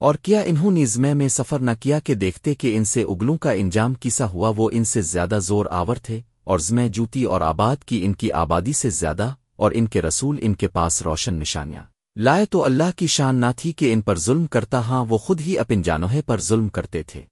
اور کیا انہوں نے میں سفر نہ کیا کہ دیکھتے کہ ان سے اگلوں کا انجام کیسا ہوا، وہ ان سے زیادہ زور آور تھے اور زمے جوتی اور آباد کی ان کی آبادی سے زیادہ اور ان کے رسول ان کے پاس روشن نشانیاں۔ لائے تو اللہ کی شان نہ تھی کہ ان پر ظلم کرتا ہاں وہ خود ہی اپن جانوہے پر ظلم کرتے تھے۔